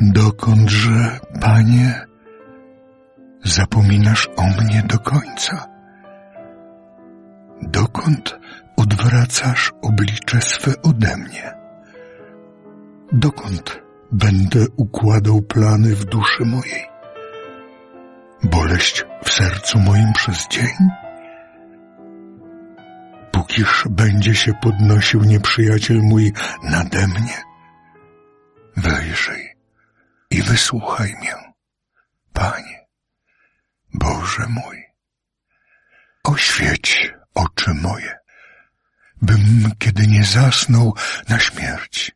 Dokądże, Panie, zapominasz o mnie do końca? Dokąd odwracasz oblicze swe ode mnie? Dokąd będę układał plany w duszy mojej? Boleść w sercu moim przez dzień? Pókiż będzie się podnosił nieprzyjaciel mój nade mnie, wejrzyj i wysłuchaj mnie, Panie, Boże mój. Oświeć oczy moje, bym kiedy nie zasnął na śmierć,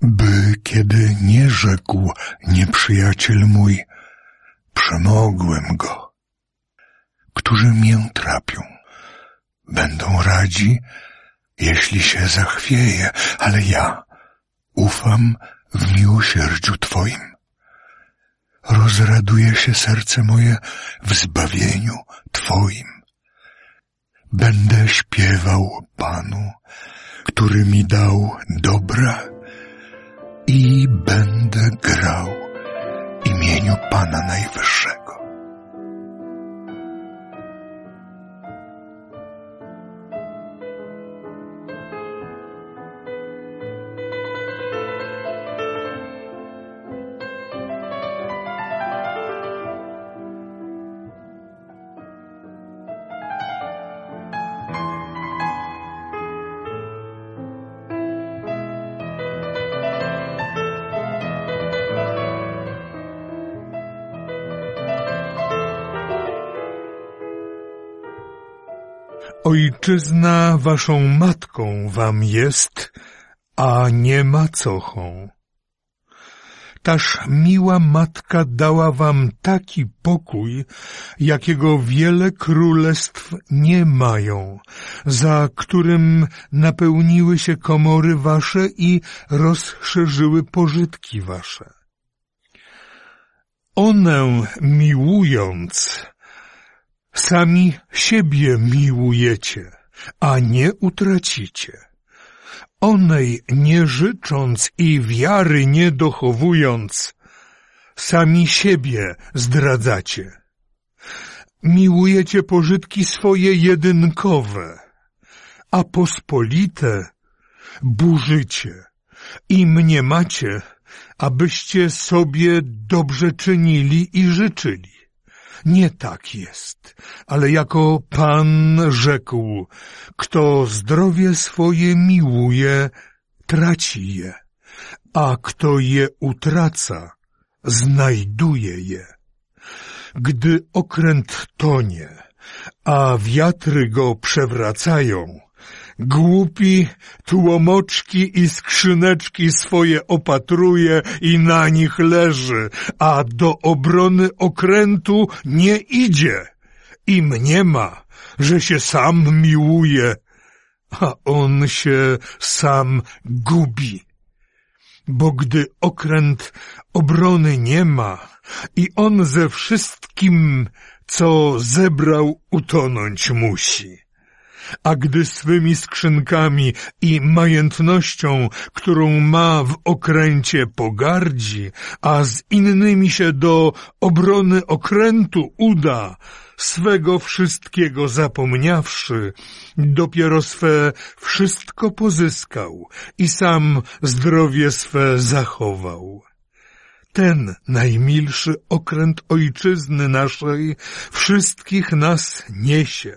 by kiedy nie rzekł nieprzyjaciel mój, przemogłem go, którzy mię trapią. Będą radzi, jeśli się zachwieje, ale ja ufam w miłosierdziu Twoim. Rozraduje się serce moje w zbawieniu Twoim. Będę śpiewał Panu, który mi dał dobra i będę grał imieniu Pana Najwyższego. Ojczyzna waszą matką wam jest, a nie macochą. Taż miła matka dała wam taki pokój, jakiego wiele królestw nie mają, za którym napełniły się komory wasze i rozszerzyły pożytki wasze. One miłując, Sami siebie miłujecie, a nie utracicie. Onej nie życząc i wiary nie dochowując, sami siebie zdradzacie. Miłujecie pożytki swoje jedynkowe, a pospolite burzycie i mnie macie, abyście sobie dobrze czynili i życzyli. Nie tak jest, ale jako Pan rzekł, kto zdrowie swoje miłuje, traci je, a kto je utraca, znajduje je. Gdy okręt tonie, a wiatry go przewracają, Głupi tłomoczki i skrzyneczki swoje opatruje i na nich leży, a do obrony okrętu nie idzie i mniema, że się sam miłuje, a on się sam gubi. Bo gdy okręt obrony nie ma i on ze wszystkim, co zebrał, utonąć musi a gdy swymi skrzynkami i majętnością, którą ma w okręcie pogardzi, a z innymi się do obrony okrętu uda, swego wszystkiego zapomniawszy, dopiero swe wszystko pozyskał i sam zdrowie swe zachował ten najmilszy okręt ojczyzny naszej wszystkich nas niesie.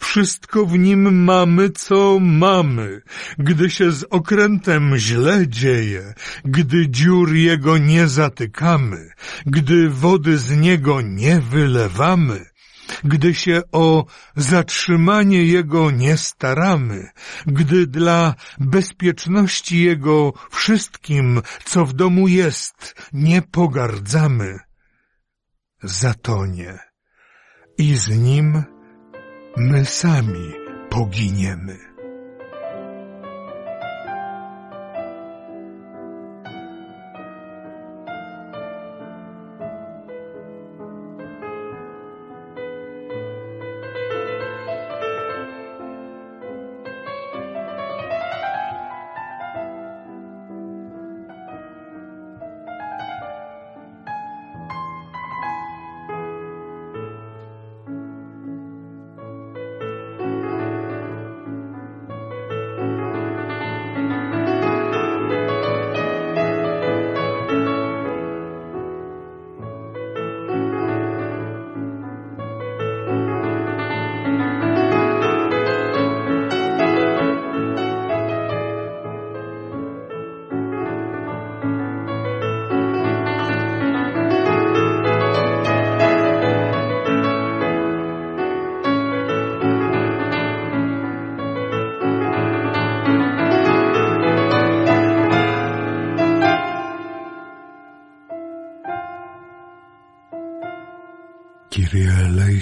Wszystko w nim mamy, co mamy. Gdy się z okrętem źle dzieje, gdy dziur jego nie zatykamy, gdy wody z niego nie wylewamy, gdy się o zatrzymanie Jego nie staramy, gdy dla bezpieczności Jego wszystkim, co w domu jest, nie pogardzamy, zatonie i z Nim my sami poginiemy.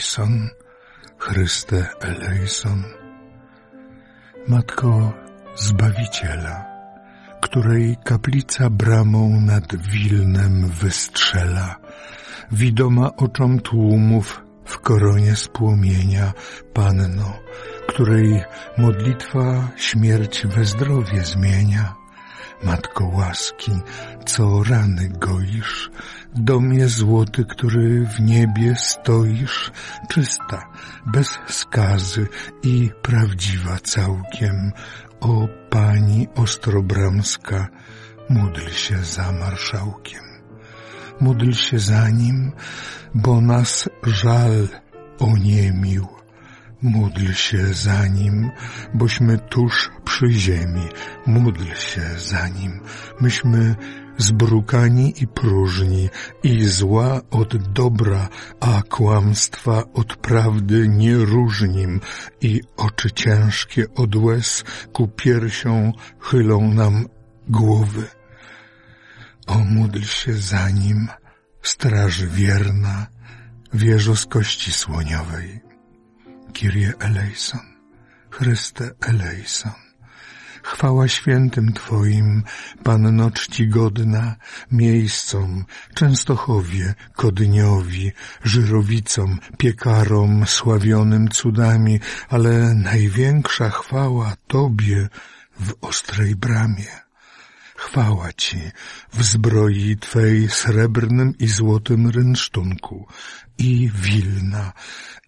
Kyrie eleison, Chryste eleison. Matko Zbawiciela, której kaplica bramą nad Wilnem wystrzela, widoma oczom tłumów w koronie spłomienia, Panno, której modlitwa śmierć we zdrowie zmienia. Matko łaski, co rany goisz, domie złoty, który w niebie stoisz, czysta, bez skazy i prawdziwa całkiem. O Pani Ostrobramska, módl się za marszałkiem. Módl się za nim, bo nas żal oniemił. Módl się za nim, bośmy tuż przy ziemi. Módl się za nim, myśmy zbrukani i próżni, i zła od dobra, a kłamstwa od prawdy nie różnim, i oczy ciężkie od łez ku piersią chylą nam głowy. O, módl się za nim, straż wierna, wieżo z kości słoniowej. Kyrie eleison, Chryste eleison. Chwała świętym Twoim, Panno czcigodna, miejscom, Częstochowie, Kodyniowi, Żyrowicom, piekarom sławionym cudami, ale największa chwała Tobie w ostrej bramie. Chwała Ci w zbroi Twej srebrnym i złotym rynsztunku i Wilna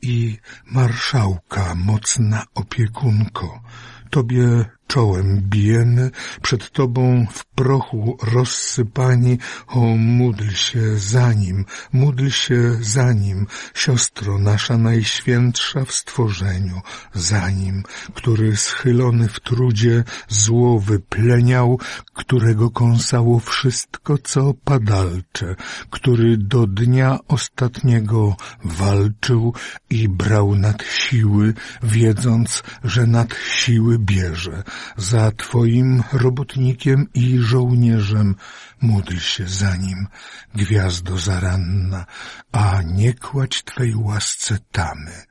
i marszałka mocna opiekunko, Tobie czołem bijemy, przed Tobą w prochu rozsypani, o módl się za nim, módl się za nim, siostro nasza najświętsza w stworzeniu, za nim, który schylony w trudzie zło wypleniał, którego kąsało wszystko, co padalcze, który do dnia ostatniego walczył i brał nad siły, wiedząc, że nad siły bierze, za Twoim robotnikiem i żołnierzem, módl się za nim, gwiazdo zaranna, a nie kładź Twej łasce tamy,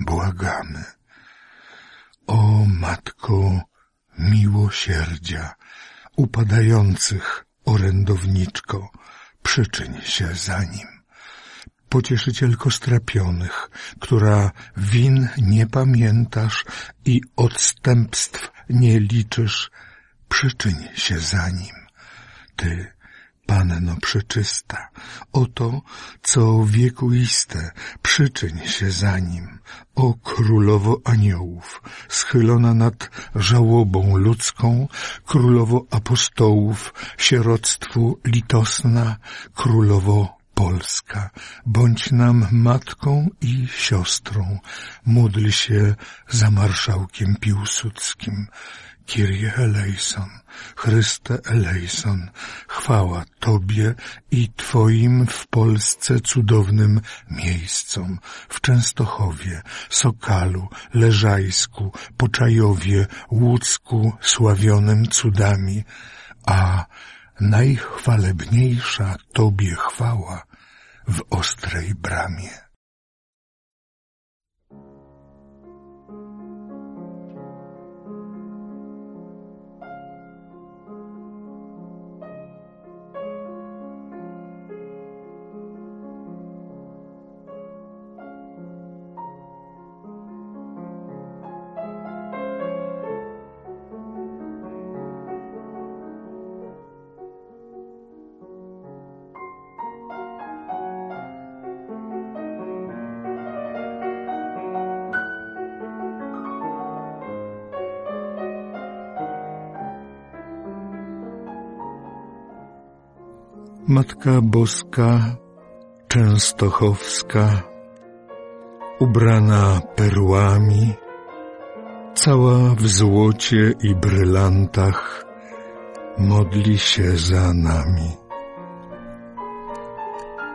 błagamy. O Matko miłosierdzia, upadających orędowniczko, przyczyń się za nim pocieszycielko strapionych, która win nie pamiętasz i odstępstw nie liczysz, przyczyń się za nim. Ty, Panno przeczysta, oto, co wiekuiste, przyczyń się za nim, o królowo aniołów, schylona nad żałobą ludzką, królowo apostołów, sieroctwu litosna, królowo Polska, bądź nam matką i siostrą, módl się za marszałkiem Piłsudskim. Kyrie eleison, Chryste eleison, chwała Tobie i Twoim w Polsce cudownym miejscom, w Częstochowie, Sokalu, Leżajsku, Poczajowie, Łódzku, sławionym cudami, a najchwalebniejsza Tobie chwała w ostrej bramie. Matka Boska Częstochowska, ubrana perłami, cała w złocie i brylantach, modli się za nami.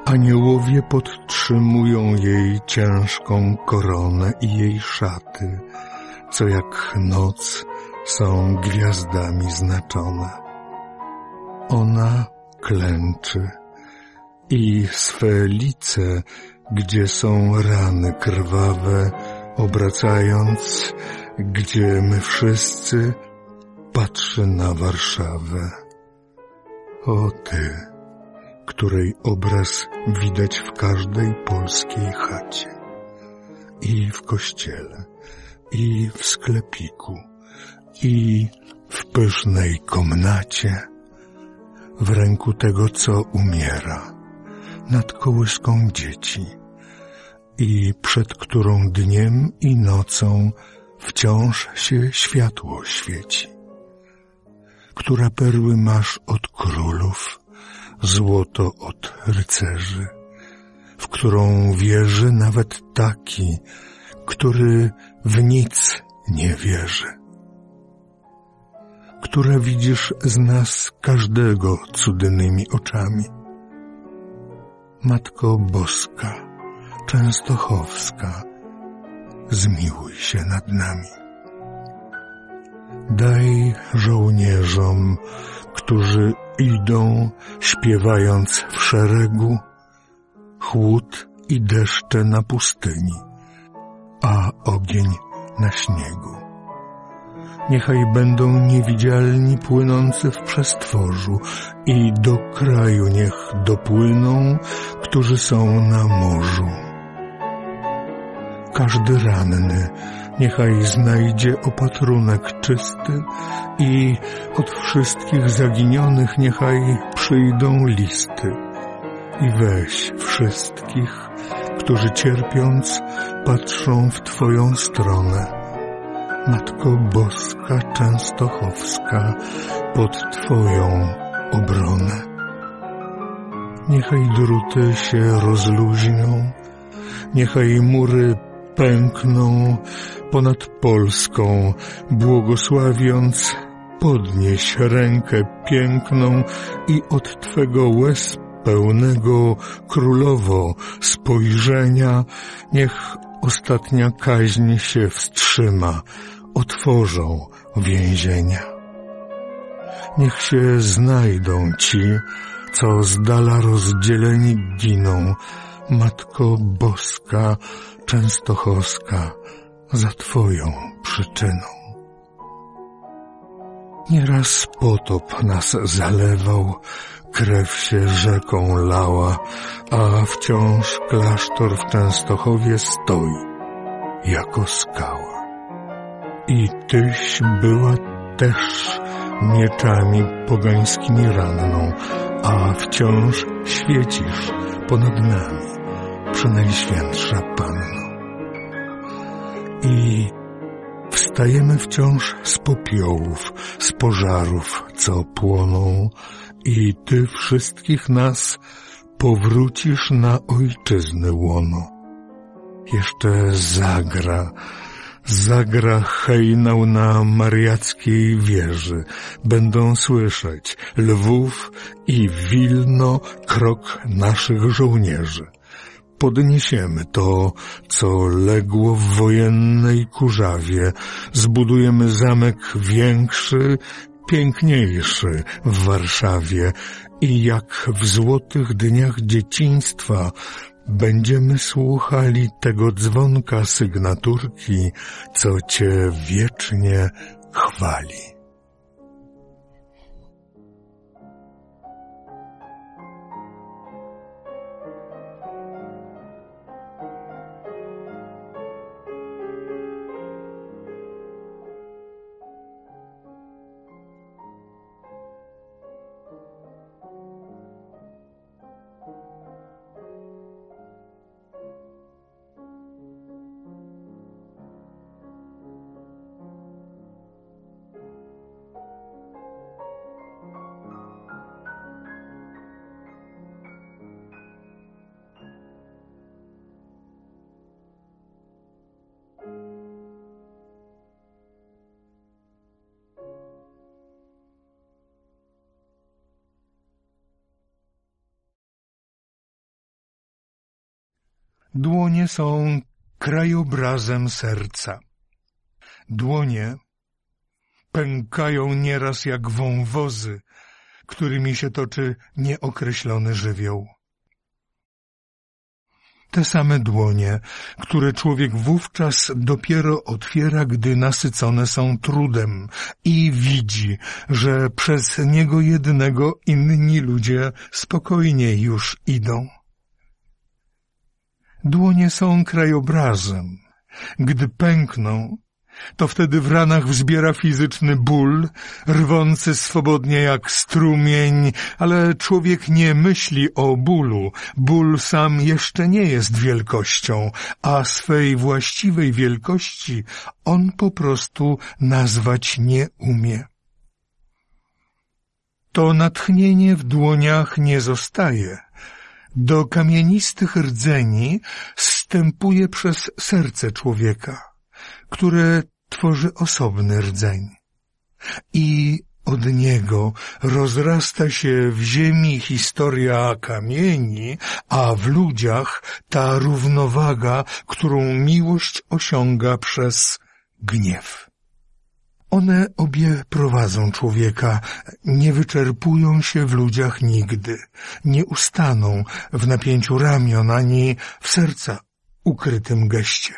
Aniołowie podtrzymują jej ciężką koronę i jej szaty, co jak noc są gwiazdami znaczone. Ona klęczy i swe lice gdzie są rany krwawe, obracając, gdzie my wszyscy patrzy na Warszawę. O Ty, której obraz widać w każdej polskiej chacie i w kościele, i w sklepiku, i w pysznej komnacie, w ręku tego, co umiera, nad kołyską dzieci i przed którą dniem i nocą wciąż się światło świeci, która perły masz od królów, złoto od rycerzy, w którą wierzy nawet taki, który w nic nie wierzy, które widzisz z nas każdego cudnymi oczami. Matko Boska, Częstochowska, zmiłuj się nad nami. Daj żołnierzom, którzy idą, śpiewając w szeregu, chłód i deszcze na pustyni, a ogień na śniegu. Niechaj będą niewidzialni płynący w przestworzu i do kraju niech dopłyną, którzy są na morzu. Każdy ranny niechaj znajdzie opatrunek czysty i od wszystkich zaginionych niechaj przyjdą listy. I weź wszystkich, którzy cierpiąc patrzą w Twoją stronę. Matko Boska Częstochowska, pod Twoją obronę. Niechaj druty się rozluźnią, niechaj mury pękną ponad Polską, błogosławiąc, podnieś rękę piękną i od Twego łez pełnego królowo spojrzenia, niech ostatnia kaźń się wstrzyma, otworzą więzienia. Niech się znajdą ci, co z dala rozdzieleni giną, Matko Boska, Częstochowska, za Twoją przyczyną. Nieraz potop nas zalewał, krew się rzeką lała, a wciąż klasztor w Częstochowie stoi jako skała. I Tyś była też mieczami pogańskimi ranną, a wciąż świecisz ponad nami, przenajświętsza Panno. I wstajemy wciąż z popiołów, z pożarów, co płoną, i Ty wszystkich nas powrócisz na ojczyznę łono. Jeszcze zagra, zagra hejnał na mariackiej wieży. Będą słyszeć Lwów i Wilno krok naszych żołnierzy. Podniesiemy to, co legło w wojennej kurzawie, zbudujemy zamek większy, piękniejszy w Warszawie i jak w złotych dniach dzieciństwa będziemy słuchali tego dzwonka sygnaturki, co Cię wiecznie chwali. Są krajobrazem serca. Dłonie pękają nieraz jak wąwozy, którymi się toczy nieokreślony żywioł. te same dłonie, które człowiek wówczas dopiero otwiera, gdy nasycone są trudem i widzi, że przez niego jednego inni ludzie spokojnie już idą. Dłonie są krajobrazem. Gdy pękną, to wtedy w ranach wzbiera fizyczny ból, rwący swobodnie jak strumień, ale człowiek nie myśli o bólu. Ból sam jeszcze nie jest wielkością, a swej właściwej wielkości on po prostu nazwać nie umie. To natchnienie w dłoniach nie zostaje. Do kamienistych rdzeni stępuje przez serce człowieka które tworzy osobny rdzeń. I od niego rozrasta się w ziemi historia kamieni, a w ludziach ta równowaga, którą miłość osiąga przez gniew. One obie prowadzą człowieka, nie wyczerpują się w ludziach nigdy, nie ustaną w napięciu ramion ani w serca ukrytym geście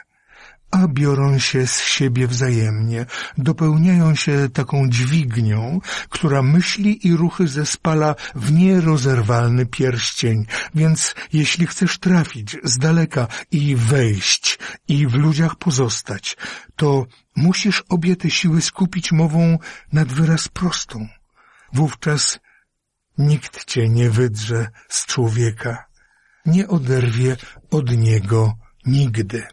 a biorą się z siebie wzajemnie, dopełniają się taką dźwignią, która myśli i ruchy zespala w nierozerwalny pierścień. Więc jeśli chcesz trafić z daleka i wejść i w ludziach pozostać, to musisz obie te siły skupić mową nad wyraz prostą. Wówczas nikt cię nie wydrze z człowieka, nie oderwie od niego nigdy.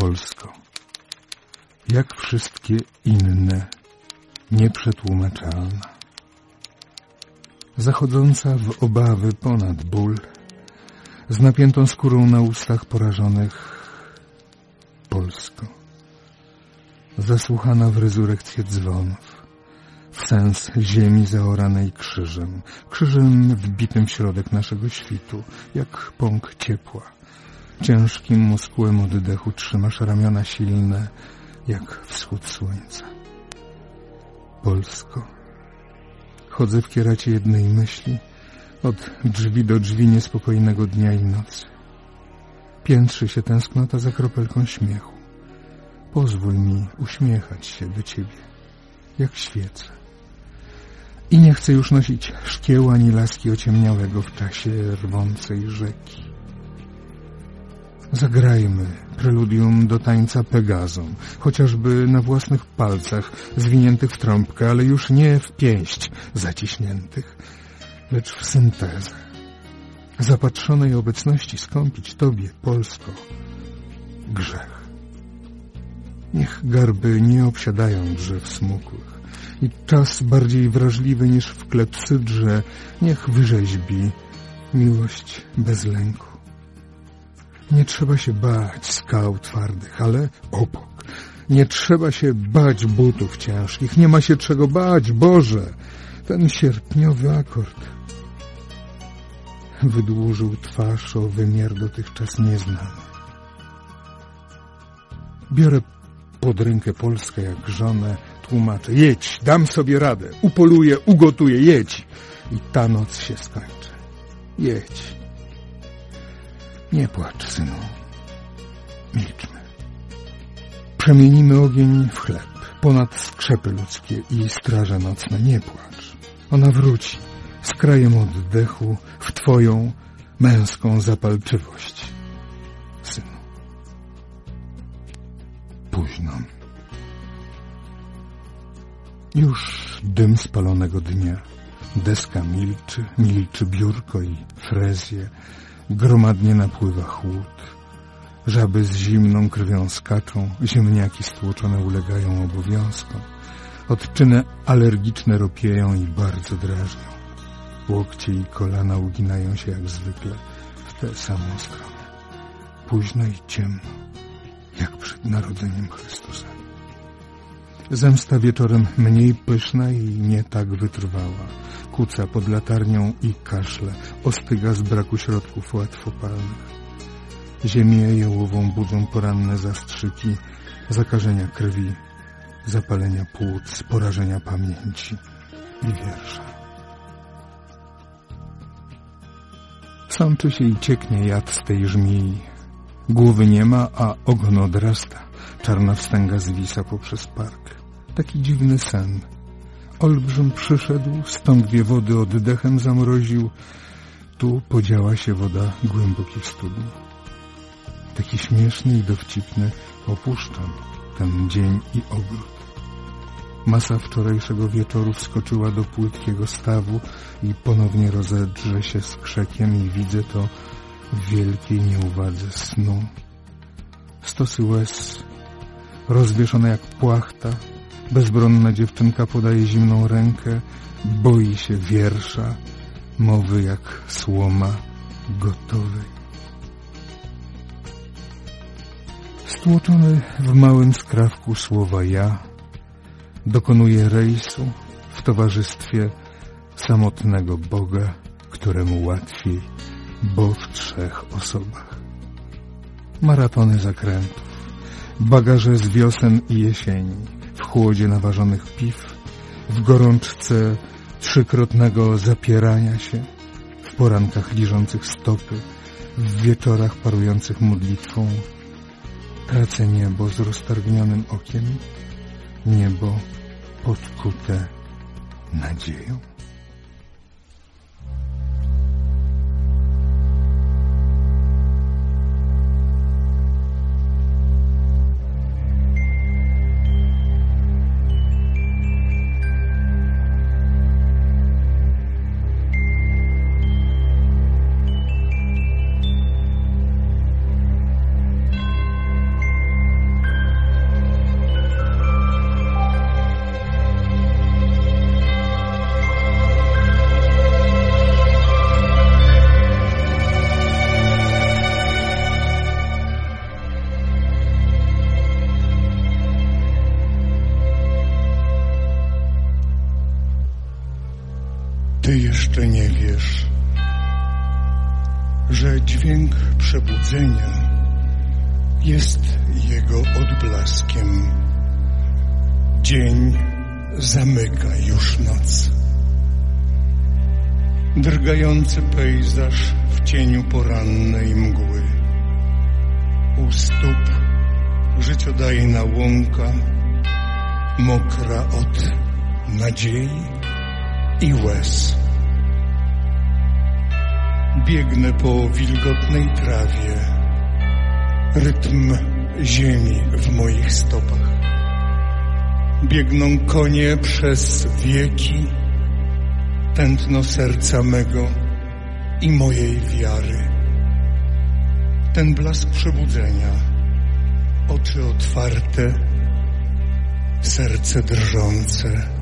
Polsko, jak wszystkie inne, nieprzetłumaczalna. Zachodząca w obawy ponad ból, z napiętą skórą na ustach porażonych Polsko. Zasłuchana w rezurekcję dzwonów, w sens ziemi zaoranej krzyżem, krzyżem wbitym w środek naszego świtu, jak pąk ciepła Ciężkim muskułem oddechu trzymasz ramiona silne, jak wschód słońca. Polsko. Chodzę w kieracie jednej myśli, od drzwi do drzwi niespokojnego dnia i nocy. Piętrzy się tęsknota za kropelką śmiechu. Pozwól mi uśmiechać się do ciebie, jak świecę. I nie chcę już nosić szkieł ani laski ociemniałego w czasie rwącej rzeki. Zagrajmy preludium do tańca Pegazą, chociażby na własnych palcach zwiniętych w trąbkę, ale już nie w pięść zaciśniętych, lecz w syntezę. Zapatrzonej obecności skąpić Tobie, Polsko, grzech. Niech garby nie obsiadają drzew smukłych i czas bardziej wrażliwy niż w klepsydrze niech wyrzeźbi miłość bez lęku. Nie trzeba się bać skał twardych, ale obok. Nie trzeba się bać butów ciężkich, nie ma się czego bać, Boże! Ten sierpniowy akord wydłużył twarz o wymiar dotychczas nieznany. Biorę pod rękę Polskę jak żonę, tłumaczę, jedź, dam sobie radę, upoluję, ugotuję, jedź. I ta noc się skończy. Jedź. Nie płacz, synu. Milczmy. Przemienimy ogień w chleb, ponad skrzepy ludzkie i straże nocne. Nie płacz. Ona wróci z krajem oddechu w twoją męską zapalczywość. Synu. Późno. Już dym spalonego dnia. Deska milczy, milczy biurko i frezje. Gromadnie napływa chłód. Żaby z zimną krwią skaczą, ziemniaki stłoczone ulegają obowiązkom. Odczyny alergiczne ropieją i bardzo drażnią. Łokcie i kolana uginają się jak zwykle w tę samą stronę. Późno i ciemno, jak przed narodzeniem Chrystusa. Zemsta wieczorem mniej pyszna i nie tak wytrwała. Kuca pod latarnią i kaszle, ostyga z braku środków łatwopalnych. Ziemię jałową budzą poranne zastrzyki, zakażenia krwi, zapalenia płuc, porażenia pamięci i wiersza. Sączy się i cieknie jad z tej żmii. Głowy nie ma, a ogon odrasta. Czarna wstęga zwisa poprzez park. Taki dziwny sen. Olbrzym przyszedł, stąd dwie wody oddechem zamroził. Tu podziała się woda głębokich studni. Taki śmieszny i dowcipny opuszczam ten dzień i ogród. Masa wczorajszego wieczoru wskoczyła do płytkiego stawu i ponownie rozedrze się z krzekiem i widzę to w wielkiej nieuwadze snu. Stosy łez, rozwieszone jak płachta, bezbronna dziewczynka podaje zimną rękę, boi się wiersza, mowy jak słoma gotowej. Stłoczony w małym skrawku słowa ja, dokonuje rejsu w towarzystwie samotnego Boga, któremu łatwiej, bo w trzech osobach. Maratony zakrętów, bagaże z wiosen i jesieni, w chłodzie naważonych piw, w gorączce trzykrotnego zapierania się, w porankach liżących stopy, w wieczorach parujących modlitwą, tracę niebo z roztargnionym okiem, niebo podkute nadzieją. Dzień zamyka już noc. Drgający pejzaż w cieniu porannej mgły. U stóp życiodajna łąka, mokra od nadziei i łez. Biegnę po wilgotnej trawie, rytm ziemi w moich stopach. Biegną konie przez wieki, tętno serca mego i mojej wiary. Ten blask przebudzenia, oczy otwarte, serce drżące